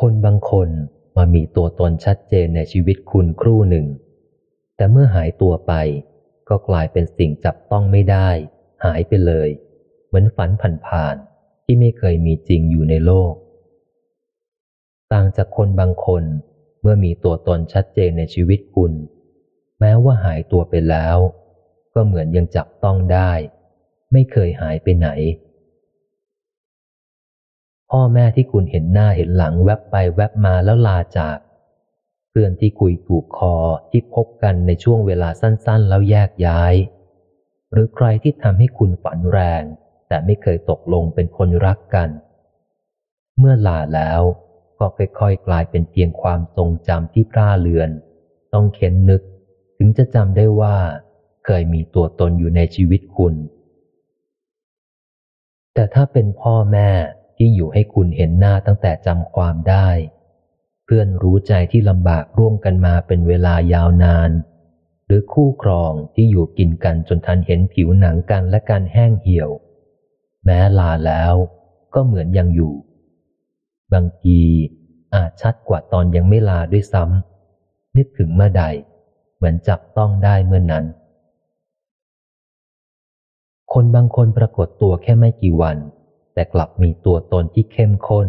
คนบางคนมามีตัวตนชัดเจนในชีวิตคุณครู่หนึ่ง แต่เมื่อหายตัวไป ก็กลายเป็นสิ่งจับต้องไม่ได้ หายไปเลย เหมือนฝันผ่านๆที่ไม่เคยมีจริงอยู่ในโลก ต่างจากคนบางคนเมื่อมีตัวตนชัดเจนในชีวิตคุณ แม้ว่าหายตัวไปแล้ว ก็เหมือนยังจับต้องได้ ไม่เคยหายไปไหน พ่อแม่ที่คุณเห็นหน้าเห็นหลังแวบไปแวบมาแล้วลาจาก เพื่อนที่คุยถูกคอที่พบกันในช่วงเวลาสั้นๆ แล้วแยกย้าย หรือใครที่ทำให้คุณฝันแรง แต่ไม่เคยตกลงเป็นคนรักกัน เมื่อลาแล้วก็ค่อยๆกลายเป็นเพียงความทรงจำที่พร่าเลือน ต้องเค้นนึก ถึงจะจำได้ว่า เคยมีตัวตนอยู่ในชีวิตคุณ แต่ถ้าเป็นพ่อแม่ ที่อยู่ให้คุณเห็นหน้าตั้งแต่จำความได้ เพื่อนรู้ใจที่ลำบากร่วมกันมาเป็นเวลายาวนาน หรือคู่ครองที่อยู่กินกันจนทันเห็นผิวหนังกันและการแห้งเหี่ยว แม้ลาแล้วก็เหมือนยังอยู่ บางทีอาจชัดกว่าตอนยังไม่ลาด้วยซ้ำนึกถึงเมื่อใด เหมือนจับต้องได้เมื่อนนั้น คนบางคนปรากฏตัวแค่ไม่กี่วัน แต่กลับมีตัวตนที่เข้มข้น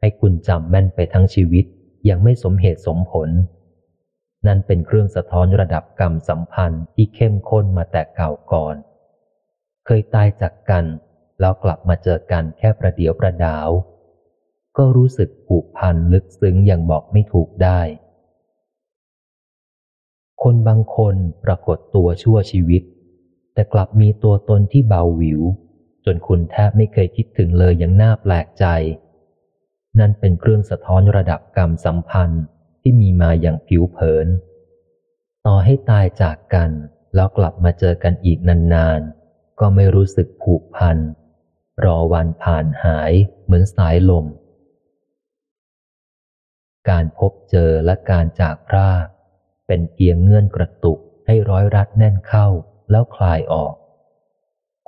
ให้คุณจำแม่นไปทั้งชีวิตยังไม่สมเหตุสมผล นั่นเป็นเครื่องสะท้อนระดับกรรมสัมพันธ์ที่เข้มข้นมาแต่เก่าก่อน เคยตายจากกัน แล้วกลับมาเจอกันแค่ประเดียวประดาว ก็รู้สึกผูกพันลึกซึ้งอย่างบอกไม่ถูกได้ คนบางคนปรากฏตัวชั่วชีวิต แต่กลับมีตัวตนที่เบาหวิว นคุณแทบไม่เคยคิดถึงเลยอย่างน่าแปลกใจ นั่นเป็นเครื่องสะท้อนระดับกรรมสัมพันธ์ที่มีมาอย่างผิวเผิน ต่อให้ตายจากกันแล้วกลับมาเจอกันอีกนานๆ ก็ไม่รู้สึกผูกพัน รอวันผ่านหายเหมือนสายลม การพบเจอและการจากพรากเป็นเพียงเงื่อนกระตุกให้ร้อยรัดแน่นเข้าแล้วคลายออก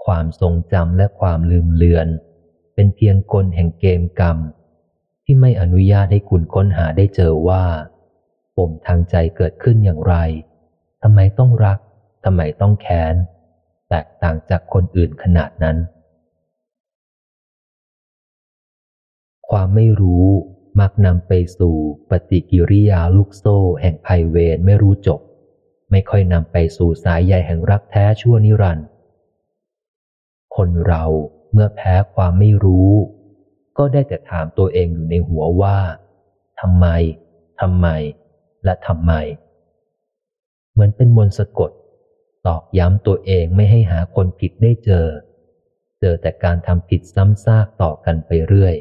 ความทรงจำและความลืมเลือน เป็นเพียงกลแห่งเกมกรรม ที่ไม่อนุญาตให้คุณค้นหาได้เจอว่าปมทางใจเกิดขึ้นอย่างไรทำไมต้องรักทำไมต้องแค้น แตกต่างจากคนอื่นขนาดนั้น ความไม่รู้มักนำไปสู่ปฏิกิริยาลูกโซ่แห่งภัยเวรไม่รู้จบ ไม่ค่อยนำไปสู่สายใยแห่งรักแท้ชั่วนิรันดร์ คนเราเมื่อแพ้ความไม่รู้ ก็ได้แต่ถามตัวเองอยู่ในหัวว่าทำไมทำไม และทำไม เหมือนเป็นมนสะกด ตอกย้ำตัวเองไม่ให้หาคนผิดได้เจอ เจอแต่การทำผิดซ้ำซากต่อกันไปเรื่อย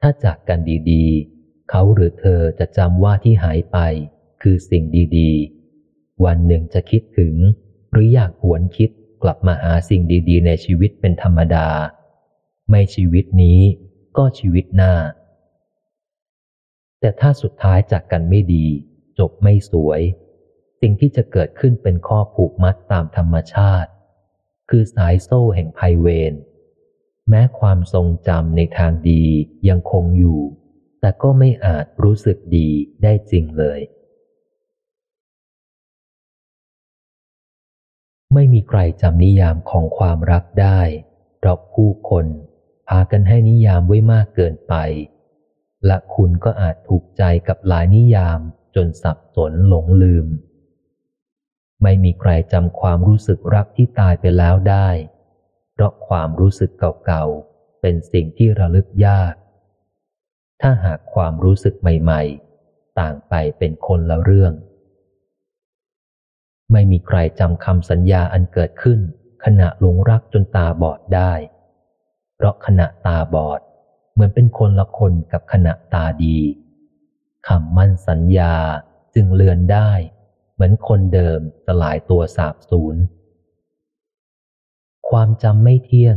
ถ้าจากกันดีๆ เขาหรือเธอจะจำว่าที่หายไป คือสิ่งดีๆ วันหนึ่งจะคิดถึง หรืออยากหวนคิด กลับมาหาสิ่งดี ๆ ในชีวิตเป็นธรรมดา ไม่ชีวิตนี้ก็ชีวิตหน้า แต่ถ้าสุดท้ายจากกันไม่ดี จบไม่สวย สิ่งที่จะเกิดขึ้นเป็นข้อผูกมัดตามธรรมชาติ คือสายโซ่แห่งภัยเวรแม้ความทรงจำในทางดียังคงอยู่ แต่ก็ไม่อาจรู้สึกดีได้จริงเลย ไม่มีใครจำนิยามของความรักได้ เพราะผู้คนพากันให้นิยามไว้มากเกินไป และคุณก็อาจถูกใจกับหลายนิยามจนสับสนหลงลืม ไม่มีใครจำความรู้สึกรักที่ตายไปแล้วได้ เพราะความรู้สึกเก่าๆ เป็นสิ่งที่ระลึกยาก ถ้าหากความรู้สึกใหม่ ๆ ต่างไปเป็นคนละเรื่อง ไม่มีใครจำคำสัญญาอันเกิดขึ้น ขณะหลงรักจนตาบอดได้ เพราะขณะตาบอด เหมือนเป็นคนละคนกับขณะตาดีคำมั่นสัญญาจึงเลือนได้ เหมือนคนเดิมสลายตัวสาบสูญความจำไม่เที่ยง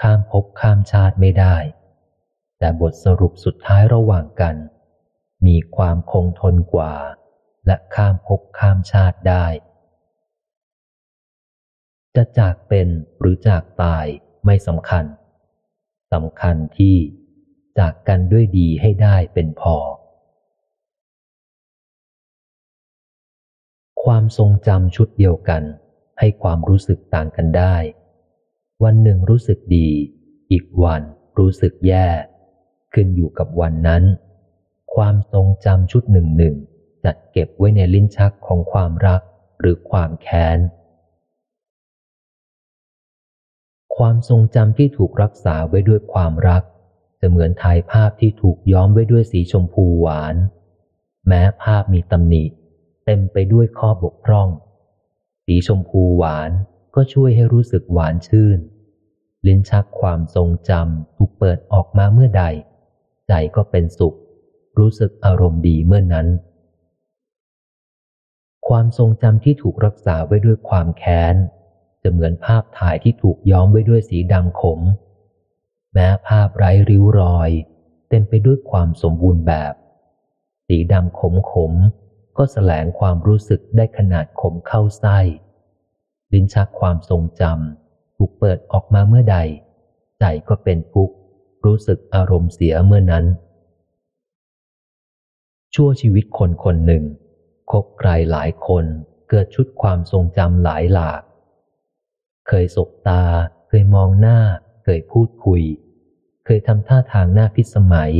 ข้ามภพข้ามชาติไม่ได้ แต่บทสรุปสุดท้ายระหว่างกัน มีความคงทนกว่า และข้ามภพข้ามชาติได้ จะจากเป็นหรือจากตายไม่สำคัญสำคัญที่จากกันด้วยดีให้ได้เป็นพอ ความทรงจำชุดเดียวกัน ให้ความรู้สึกต่างกันได้ วันหนึ่งรู้สึกดี อีกวันรู้สึกแย่ ขึ้นอยู่กับวันนั้น ความทรงจำชุดหนึ่งหนึ่งจัดเก็บไว้ในลิ้นชักของความรักหรือความแค้น ความทรงจำที่ถูกรักษาไว้ด้วยความรักจะเหมือนถ่ายภาพที่ถูกย้อมไว้ด้วยสีชมพูหวาน แม้ภาพมีตำหนิ เต็มไปด้วยข้อบกพร่อง สีชมพูหวานก็ช่วยให้รู้สึกหวานชื่น ลิ้นชักความทรงจำถูกเปิดออกมาเมื่อใด ใจก็เป็นสุข รู้สึกอารมณ์ดีเมื่อนนั้น ความทรงจำที่ถูกรักษาไว้ด้วยความแค้น จะเหมือนภาพถ่ายที่ถูกย้อมไว้ด้วยสีดำขม แม้ภาพไร้ริ้วรอย เต็มไปด้วยความสมบูรณ์แบบ สีดำขมขมก็แสลงความรู้สึกได้ขนาดขมเข้าไส้ ลิ้นชักความทรงจำถูกเปิดออกมาเมื่อใด ใจก็เป็นทุกข์รู้สึกอารมณ์เสียเมื่อนั้น ชั่วชีวิตคนคนหนึ่งคบใครหลายคนเกิดชุดความทรงจำหลายหลาก เคยสบตา เคยมองหน้า เคยพูดคุย เคยทำท่าทางหน้าพิสมัย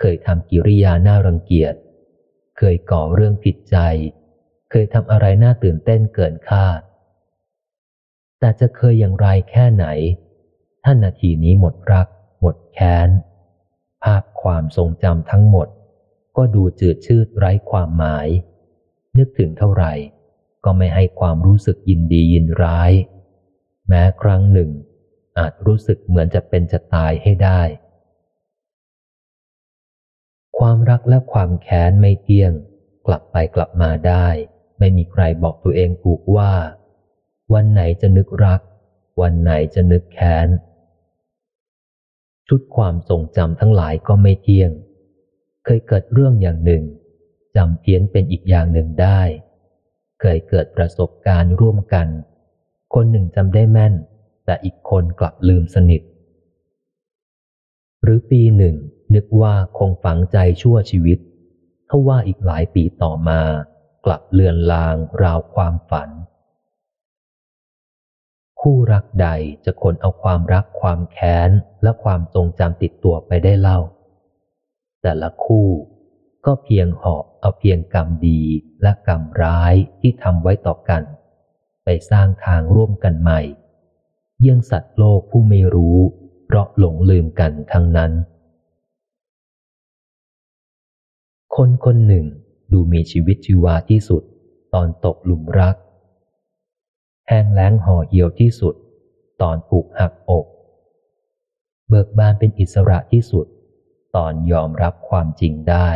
เคยทำกิริยาหน้ารังเกียจ เคยก่อเรื่องผิดใจ เคยทำอะไรน่าตื่นเต้นเกินคาด แต่จะเคยอย่างไรแค่ไหน ท่านนาทีนี้หมดรัก หมดแค้น ภาพความทรงจำทั้งหมด ก็ดูจืดชืดไร้ความหมาย นึกถึงเท่าไหร่ก็ไม่ให้ความรู้สึกยินดียินร้าย แม้ครั้งหนึ่ง อาจรู้สึกเหมือนจะเป็นจะตายให้ได้ ความรักและความแค้นไม่เที่ยง กลับไปกลับมาได้ ไม่มีใครบอกตัวเองถูกว่า วันไหนจะนึกรัก วันไหนจะนึกแค้น ชุดความทรงจำทั้งหลายก็ไม่เที่ยง เคยเกิดเรื่องอย่างหนึ่งจำเพี้ยนเป็นอีกอย่างหนึ่งได้ เคยเกิดประสบการณ์ร่วมกัน คนหนึ่งจำได้แม่น แต่อีกคนกลับลืมสนิท หรือปีหนึ่ง นึกว่าคงฝังใจชั่วชีวิตถ้าว่าอีกหลายปีต่อมา กลับเลือนลางราวความฝัน คู่รักใดจะคนเอาความรักความแค้น และความทรงจำติดตัวไปได้เล่า แต่ละคู่ก็เพียงหอบเอาเพียงกรรมดีและกรรมร้ายที่ทำไว้ต่อกัน ไปสร้างทางร่วมกันใหม่ เยี่ยงสัตว์โลกผู้ไม่รู้ เพราะหลงลืมกันทั้งนั้น คนคนหนึ่งดูมีชีวิตชีวาที่สุด ตอนตกหลุมรัก แห้งแล้งห่อเหี่ยวที่สุด ตอนผูกหักอก เบิกบานเป็นอิสระที่สุด ตอนยอมรับความจริงได้